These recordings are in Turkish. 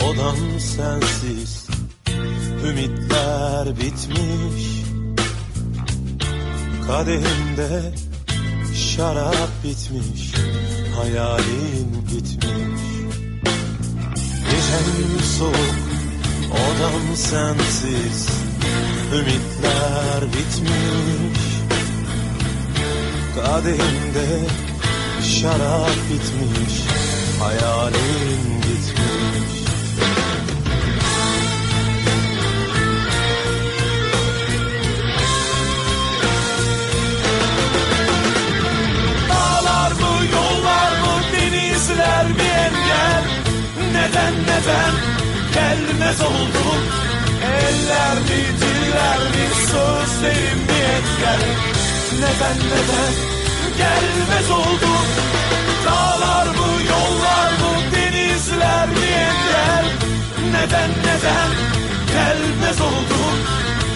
Anam sensiz. Ümitler bitmiş Kadehimde şarap bitmiş Hayalin gitmiş. Gecem soğuk odam sensiz. Ümitler bitmiş Kadehimde şarap bitmiş Hayalin gitmiş. Dağlar mı yollar mı denizler mi engel Neden neden gelmez oldum Eller mi diller mi sözlerim mi engel Neden neden gelmez oldum Neden neden gelmez oldum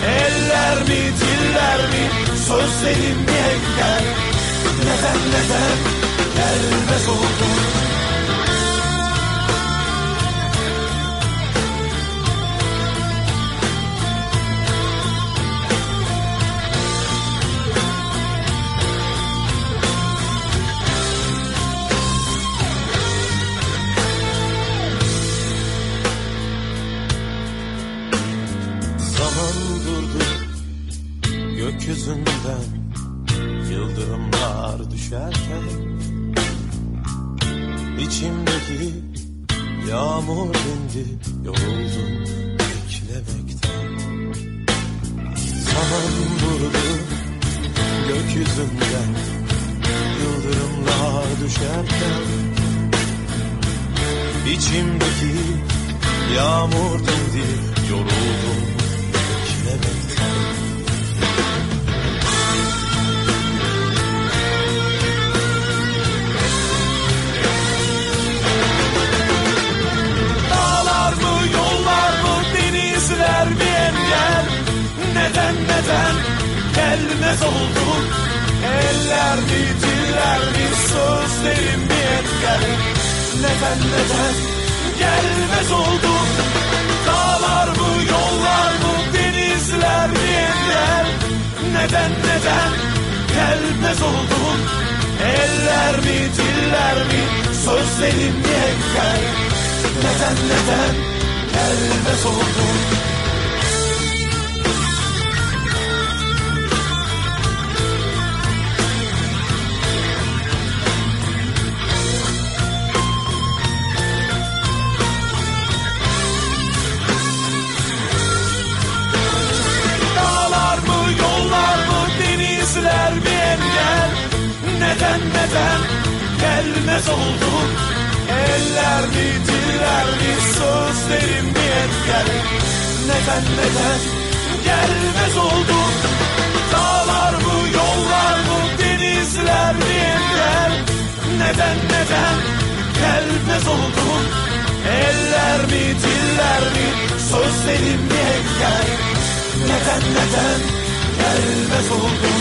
Eller mi diller mi? Sözlerim mi gökyüzünden Yıldırımlar düşerken içimdeki yağmur dindi Yoruldum beklemekten. Zaman durdu gökyüzünden Yıldırımlar düşerken içimdeki yağmur dindi Yoruldum beklemekten denizler mi engel Neden neden? Gelmez oldum Eller mi diller mi sözlerim mi engel Neden neden? Gelmez oldum Dağlar mı yollar mı? Denizler mi? Engel Neden neden? Gelmez oldum Eller mi diller mi sözlerim mi engel neden neden gelmez oldum Dağlar mı yollar mı denizler mi engel? Neden neden gelmez oldum sözlerim mi engel Neden neden gelmez oldum Dağlar mı yollar mı denizler mi engel Neden neden gelmez oldum Eller mi diller mi sözlerim mi engel Neden neden gelmez oldum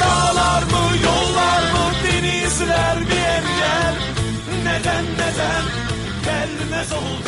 Dağlar mı yollar mı denizler mi engel Neden neden gelmez oldum